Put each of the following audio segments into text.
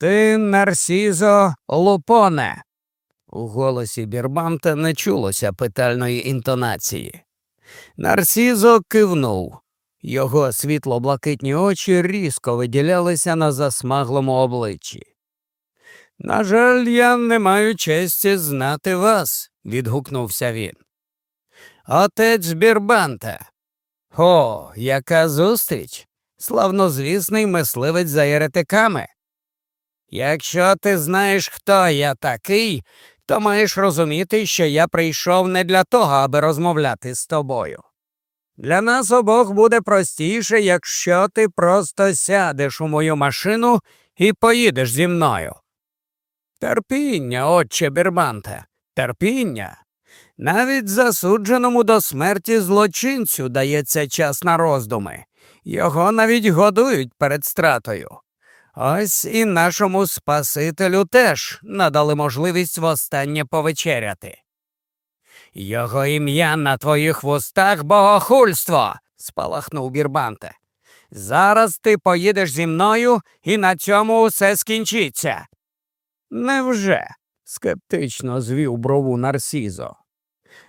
Ти Нарсізо Лупоне. У голосі Бірбанта не чулося питальної інтонації. Нарсізо кивнув. Його світло-блакитні очі різко виділялися на засмаглому обличчі. На жаль, я не маю честі знати вас, відгукнувся він. Отець Бірбанта. О, яка зустріч! Славнозвісний мисливець за еретиками. Якщо ти знаєш, хто я такий, то маєш розуміти, що я прийшов не для того, аби розмовляти з тобою. Для нас обох буде простіше, якщо ти просто сядеш у мою машину і поїдеш зі мною. Терпіння, отче Бірбанте, терпіння. Навіть засудженому до смерті злочинцю дається час на роздуми, його навіть годують перед стратою. Ось і нашому Спасителю теж надали можливість востаннє повечеряти. Його ім'я на твоїх вустах богохульство, спалахнув Бірбанте. Зараз ти поїдеш зі мною і на цьому усе скінчиться. Невже? скептично звів брову Нарсізо.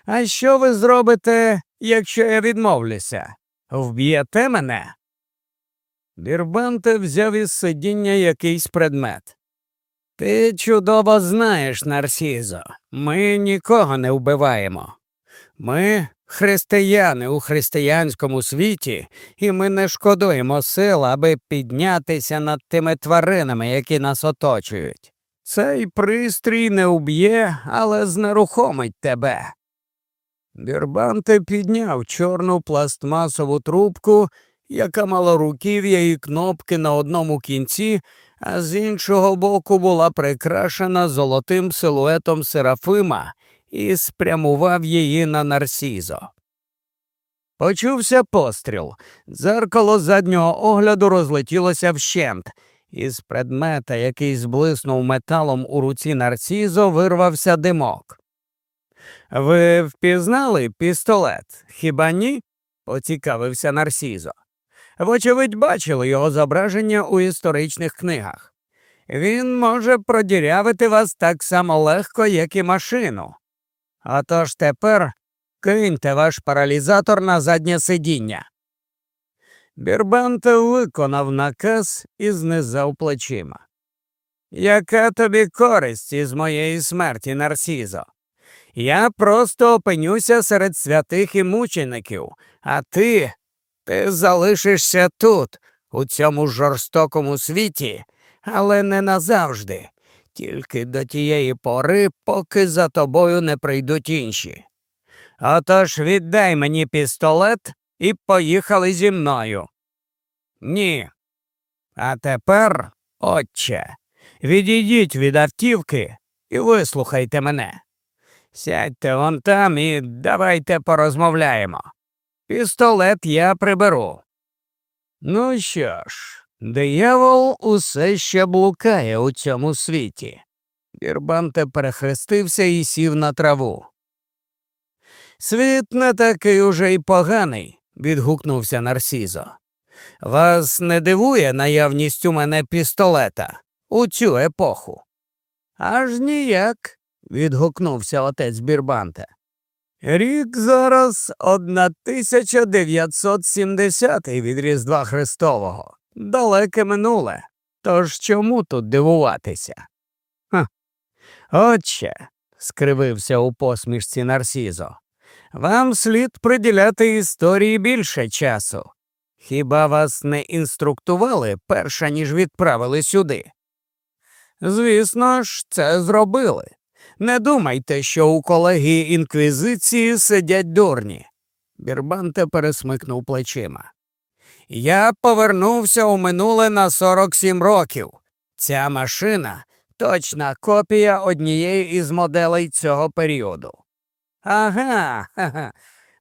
А що ви зробите, якщо я відмовлюся? Вб'єте мене? Бірбанте взяв із сидіння якийсь предмет. Ти чудово знаєш, Нарсізо, ми нікого не вбиваємо. Ми християни у християнському світі, і ми не шкодуємо сил, аби піднятися над тими тваринами, які нас оточують. Цей пристрій не уб'є, але знерухомить тебе. Бірбанте підняв чорну пластмасову трубку, яка мала руків'я і кнопки на одному кінці, а з іншого боку була прикрашена золотим силуетом Серафима і спрямував її на Нарсізо. Почувся постріл. Дзеркало заднього огляду розлетілося вщент. Із предмета, який зблиснув металом у руці Нарсізо, вирвався димок. Ви впізнали пістолет? Хіба ні? поцікавився Нарсізо. Вочевидь, бачили його зображення у історичних книгах. Він може продірявити вас так само легко, як і машину. Отож тепер киньте ваш паралізатор на заднє сидіння. Бірбанте виконав наказ і знизав плечима. Яка тобі користь із моєї смерті, Нарсізо? Я просто опинюся серед святих і мучеників, а ти, ти залишишся тут, у цьому жорстокому світі, але не назавжди, тільки до тієї пори, поки за тобою не прийдуть інші. Отож віддай мені пістолет і поїхали зі мною. Ні. А тепер, отче, відійдіть від автівки і вислухайте мене. Сядьте вон там і давайте порозмовляємо. Пістолет я приберу. Ну що ж, диявол усе ще блукає у цьому світі. Бірбанте перехрестився і сів на траву. Світ не такий уже й поганий, відгукнувся Нарсізо. Вас не дивує наявність у мене пістолета у цю епоху? Аж ніяк відгукнувся отець Бірбанте. Рік зараз 1970 від Різдва Христового. Далеке минуле. Тож чому тут дивуватися? Ха. Отче, скривився у посмішці Нарсізо, вам слід приділяти історії більше часу. Хіба вас не інструктували перша, ніж відправили сюди? Звісно ж, це зробили. Не думайте, що у колеги інквізиції сидять дурні. Бірбанте пересмикнув плечима. Я повернувся у минуле на 47 років. Ця машина точна копія однієї із моделей цього періоду. Ага, ага.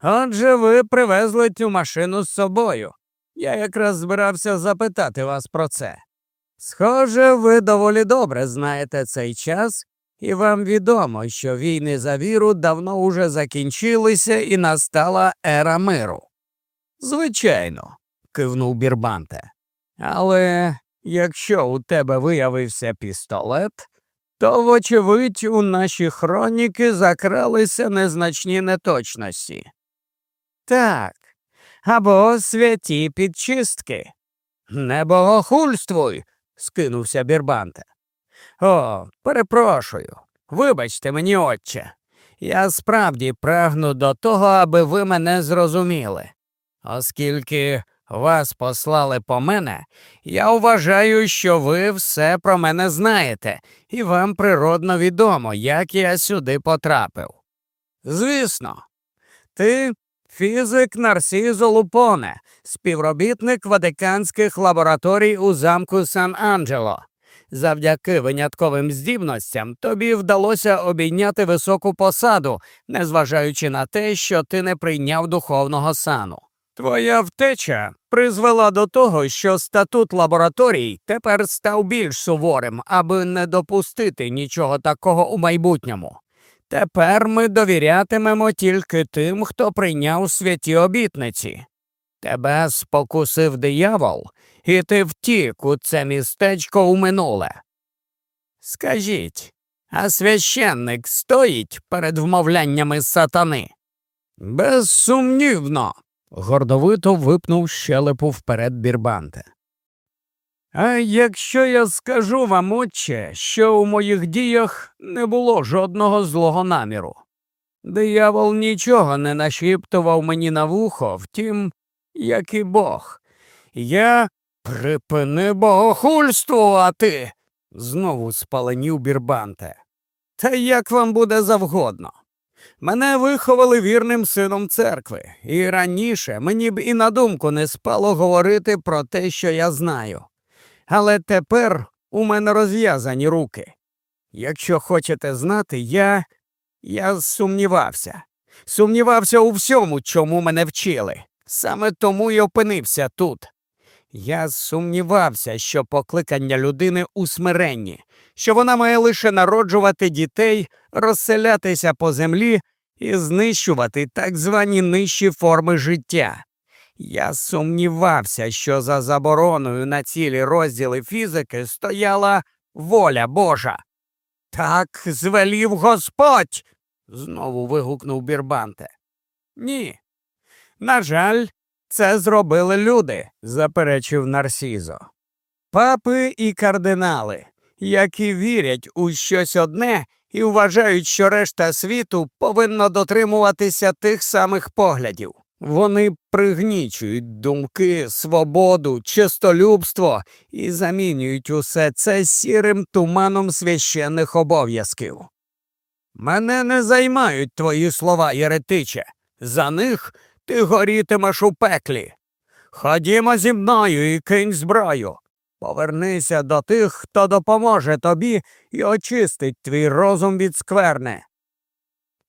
Отже, ви привезли цю машину з собою. Я якраз збирався запитати вас про це. Схоже, ви доволі добре знаєте цей час і вам відомо, що війни за віру давно уже закінчилися і настала ера миру. Звичайно, кивнув Бірбанте. Але якщо у тебе виявився пістолет, то, вочевидь, у наші хроніки закралися незначні неточності. Так, або святі підчистки. Не богохульствуй, скинувся Бірбанте. О, перепрошую. Вибачте мені, отче. Я справді прагну до того, аби ви мене зрозуміли. Оскільки вас послали по мене, я вважаю, що ви все про мене знаєте, і вам природно відомо, як я сюди потрапив. Звісно, ти фізик Нарсізо Лупоне, співробітник Ватиканських лабораторій у замку Сан Анджело. Завдяки винятковим здібностям тобі вдалося обійняти високу посаду, незважаючи на те, що ти не прийняв духовного сану. Твоя втеча призвела до того, що статут лабораторій тепер став більш суворим, аби не допустити нічого такого у майбутньому. Тепер ми довірятимемо тільки тим, хто прийняв святі обітниці. Тебе спокусив диявол, і ти втік у це містечко у минуле. Скажіть, а священник стоїть перед вмовляннями сатани? Безсумнівно. гордовито випнув щелепу вперед бірбанте. А якщо я скажу вам, отче, що у моїх діях не було жодного злого наміру. Диявол нічого не нашіптував мені на вухо, втім, як і Бог. Я припини богохульствувати, знову спаленів бірбанте. Та як вам буде завгодно. Мене виховали вірним сином церкви, і раніше мені б і на думку не спало говорити про те, що я знаю. Але тепер у мене розв'язані руки. Якщо хочете знати, я я сумнівався. Сумнівався у всьому, чому мене вчили. Саме тому й опинився тут. Я сумнівався, що покликання людини у смиренні, що вона має лише народжувати дітей, розселятися по землі і знищувати так звані нижчі форми життя. Я сумнівався, що за забороною на цілі розділи фізики стояла воля Божа. Так звелів Господь. знову вигукнув Бірбанте. Ні. На жаль, це зробили люди, заперечив Нарсізо. Папи і кардинали, які вірять у щось одне і вважають, що решта світу повинна дотримуватися тих самих поглядів. Вони пригнічують думки, свободу, чистолюбство і замінюють усе це сірим туманом священних обов'язків. Мене не займають твої слова, Єретиче. За них ти горітимеш у пеклі. Ходімо зі мною і кинь зброю. Повернися до тих, хто допоможе тобі і очистить твій розум від скверне.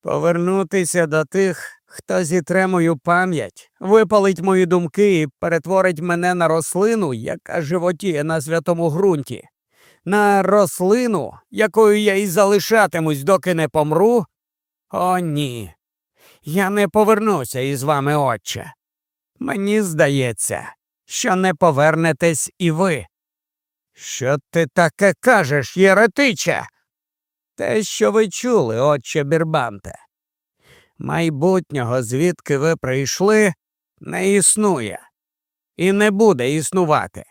Повернутися до тих, хто зітре мою пам'ять, випалить мої думки і перетворить мене на рослину, яка животіє на святому ґрунті, на рослину, якою я і залишатимусь, доки не помру. О, ні. Я не повернуся із вами, отче. Мені здається, що не повернетесь і ви. Що ти таке кажеш, єретиче? Те, що ви чули, отче Бірбанте. Майбутнього, звідки ви прийшли, не існує і не буде існувати.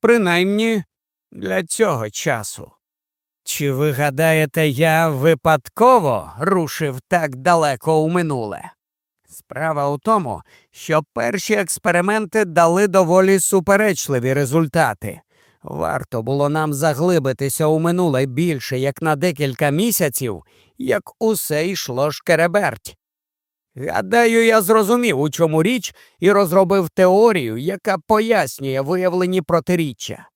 Принаймні для цього часу. Чи ви гадаєте, я випадково рушив так далеко у минуле? Справа у тому, що перші експерименти дали доволі суперечливі результати. Варто було нам заглибитися у минуле більше як на декілька місяців, як усе йшло шкереберть. Гадаю, я зрозумів, у чому річ, і розробив теорію, яка пояснює виявлені протиріччя.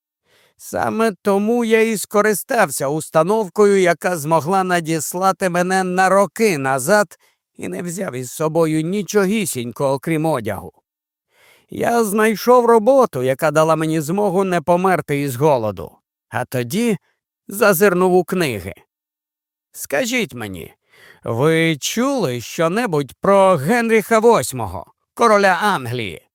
Саме тому я і скористався установкою, яка змогла надіслати мене на роки назад і не взяв із собою нічогісінько, окрім одягу. Я знайшов роботу, яка дала мені змогу не померти із голоду, а тоді зазирнув у книги. Скажіть мені, ви чули щонебудь про Генріха VIII, короля Англії?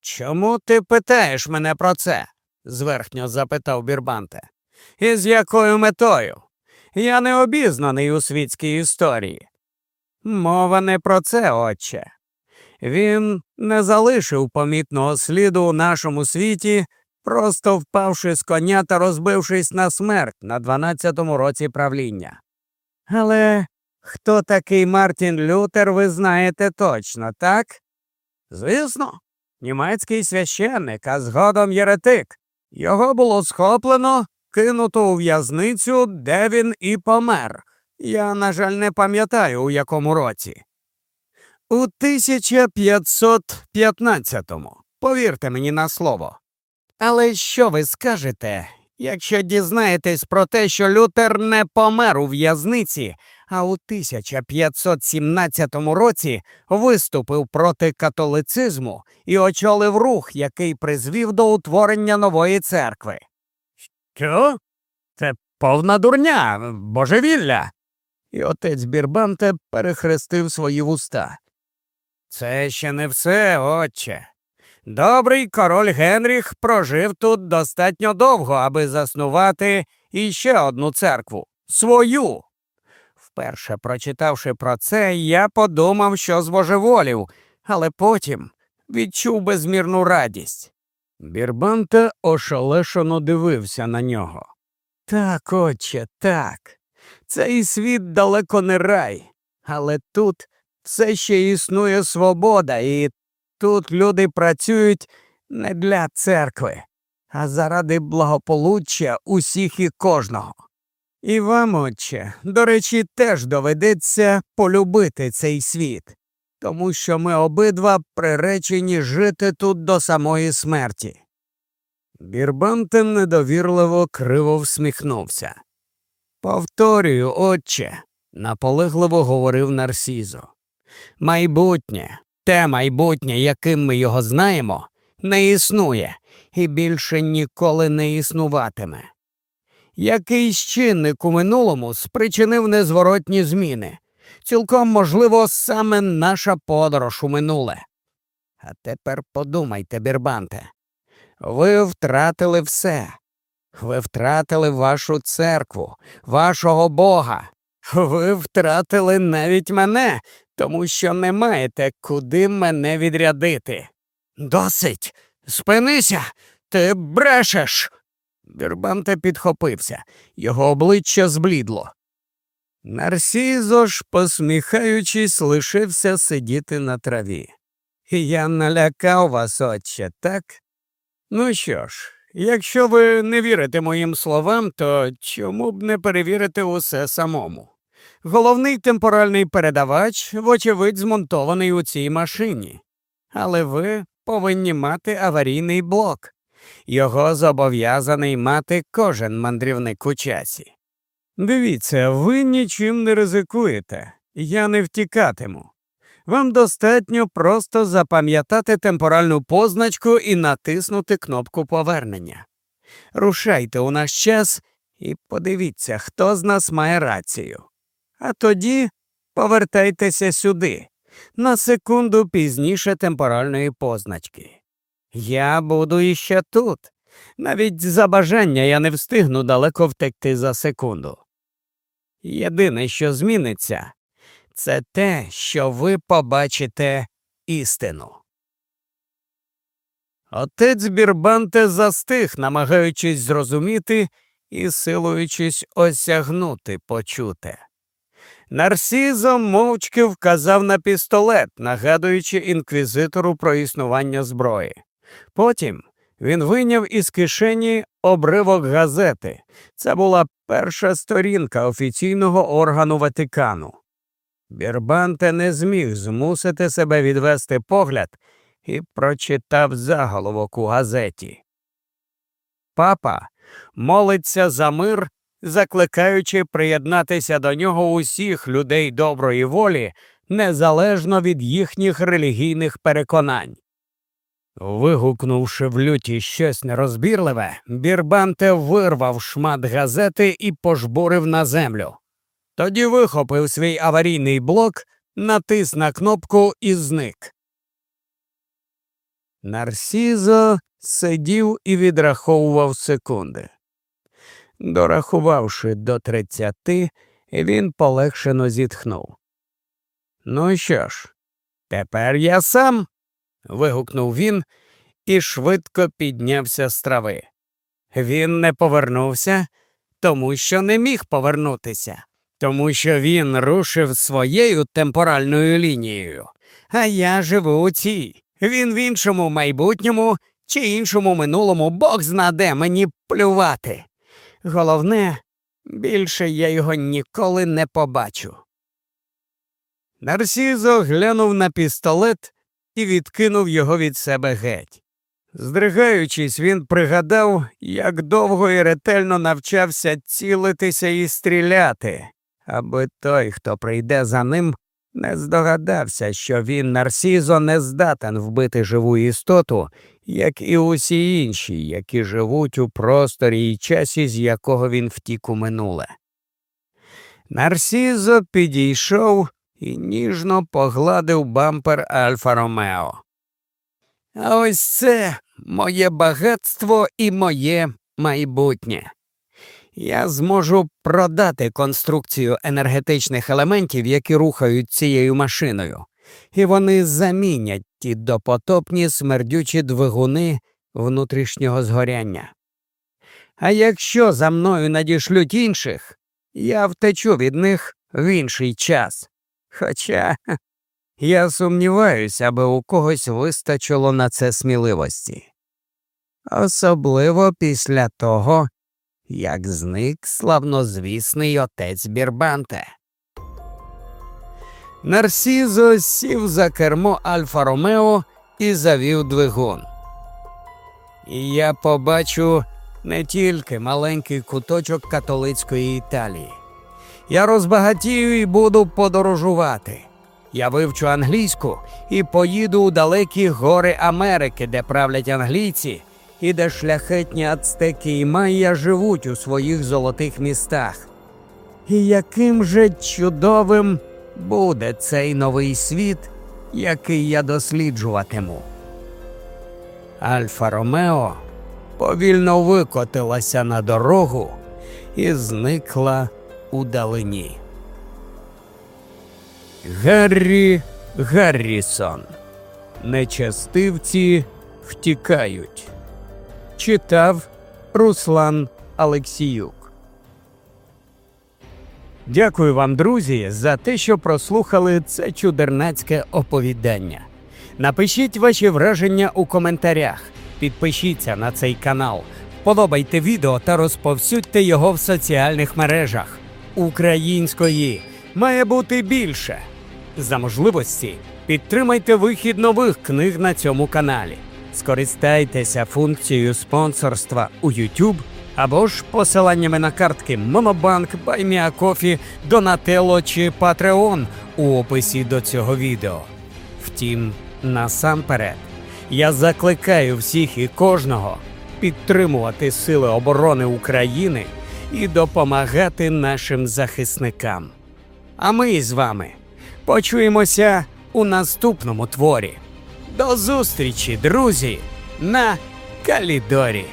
Чому ти питаєш мене про це? Зверхньо запитав Бірбанте. І з якою метою? Я не обізнаний у світській історії. Мова не про це, отче. Він не залишив помітного сліду у нашому світі, просто впавши з коня та розбившись на смерть на 12-му році правління. Але хто такий Мартін Лютер, ви знаєте точно, так? Звісно, німецький священник, а згодом єретик. Його було схоплено, кинуто у в'язницю, де він і помер. Я, на жаль, не пам'ятаю, у якому році. У 1515-му, повірте мені на слово. Але що ви скажете, якщо дізнаєтесь про те, що Лютер не помер у в'язниці, а у 1517 році виступив проти католицизму і очолив рух, який призвів до утворення нової церкви? Що? Це повна дурня, божевілля. І отець Бірбанте перехрестив свої вуста. Це ще не все, отче. Добрий король Генріх прожив тут достатньо довго, аби заснувати іще одну церкву свою. Вперше прочитавши про це, я подумав, що збожеволів, але потім відчув безмірну радість. Бірбанте ошелешено дивився на нього. Так, отче, так. Цей світ далеко не рай, але тут все ще існує свобода, і тут люди працюють не для церкви, а заради благополуччя усіх і кожного. І вам, отче, до речі, теж доведеться полюбити цей світ, тому що ми обидва приречені жити тут до самої смерті. Бірбантен недовірливо криво всміхнувся. Повторюю, отче, наполегливо говорив Нарсізо. Майбутнє, те майбутнє, яким ми його знаємо, не існує і більше ніколи не існуватиме. Якийсь чинник у минулому спричинив незворотні зміни. Цілком можливо, саме наша подорож у минуле. А тепер подумайте, Бірбанте, ви втратили все. Ви втратили вашу церкву, вашого Бога. Ви втратили навіть мене, тому що не маєте куди мене відрядити. Досить, спинися, ти брешеш. Бірбанте підхопився, його обличчя зблідло. Нарсізо ж, посміхаючись, лишився сидіти на траві. Я налякав вас, отче, так? Ну що ж, якщо ви не вірите моїм словам, то чому б не перевірити усе самому? Головний темпоральний передавач, вочевидь, змонтований у цій машині, але ви повинні мати аварійний блок. Його зобов'язаний мати кожен мандрівник у часі. Дивіться, ви нічим не ризикуєте, я не втікатиму. Вам достатньо просто запам'ятати темпоральну позначку і натиснути кнопку повернення. Рушайте у наш час і подивіться, хто з нас має рацію. А тоді повертайтеся сюди, на секунду пізніше темпоральної позначки. Я буду іще тут. Навіть за бажання я не встигну далеко втекти за секунду. Єдине, що зміниться, це те, що ви побачите істину. Отець Бірбанте застиг, намагаючись зрозуміти і силуючись осягнути почуте. Нарсізо мовчки вказав на пістолет, нагадуючи інквізитору про існування зброї. Потім він вийняв із кишені обривок газети. Це була перша сторінка офіційного органу Ватикану. Бірбанте не зміг змусити себе відвести погляд і прочитав заголовок у газеті. Папа молиться за мир, закликаючи приєднатися до нього усіх людей доброї волі, незалежно від їхніх релігійних переконань. Вигукнувши в люті щось нерозбірливе, Бірбанте вирвав шмат газети і пожбурив на землю. Тоді вихопив свій аварійний блок, натис на кнопку і зник. Нарсізо сидів і відраховував секунди. Дорахувавши до тридцяти, він полегшено зітхнув. Ну що ж, тепер я сам. Вигукнув він і швидко піднявся з трави. Він не повернувся, тому що не міг повернутися, тому що він рушив своєю темпоральною лінією, а я живу у цій. Він в іншому майбутньому чи іншому минулому бог знаде мені плювати. Головне, більше я його ніколи не побачу. Нарсізо глянув на пістолет і відкинув його від себе геть. Здригаючись, він пригадав, як довго і ретельно навчався цілитися і стріляти, аби той, хто прийде за ним, не здогадався, що він Нарсізо не здатен вбити живу істоту, як і усі інші, які живуть у просторі і часі, з якого він втік у минуле. Нарсізо підійшов і ніжно погладив бампер Альфа Ромео. А ось це моє багатство і моє майбутнє. Я зможу продати конструкцію енергетичних елементів, які рухають цією машиною, і вони замінять ті допотопні смердючі двигуни внутрішнього згоряння. А якщо за мною надішлють інших, я втечу від них в інший час. Хоча я сумніваюся, аби у когось вистачило на це сміливості. Особливо після того, як зник славнозвісний отець Бірбанте. Нарсізо сів за кермо Альфа Ромео і завів двигун. І я побачу не тільки маленький куточок католицької Італії. Я розбагатію і буду подорожувати. Я вивчу англійську і поїду у далекі гори Америки, де правлять англійці, і де шляхетні ацтеки і майя живуть у своїх золотих містах. І яким же чудовим буде цей новий світ, який я досліджуватиму. Альфа Ромео повільно викотилася на дорогу і зникла у далині. Гаррі Гаррісон. Нечастивці втікають. Читав Руслан Алексіюк. Дякую вам, друзі, за те, що прослухали це чудернацьке оповідання. Напишіть ваші враження у коментарях, підпишіться на цей канал, подобайте відео та розповсюдьте його в соціальних мережах. Української має бути більше. За можливості підтримайте вихід нових книг на цьому каналі. Скористайтеся функцією спонсорства у YouTube або ж посиланнями на картки Монобанк, Buy Me a Coffee, Донателло чи Patreon у описі до цього відео. Втім, насамперед, я закликаю всіх і кожного підтримувати Сили оборони України і допомагати нашим захисникам. А ми з вами почуємося у наступному творі. До зустрічі, друзі, на Калідорі.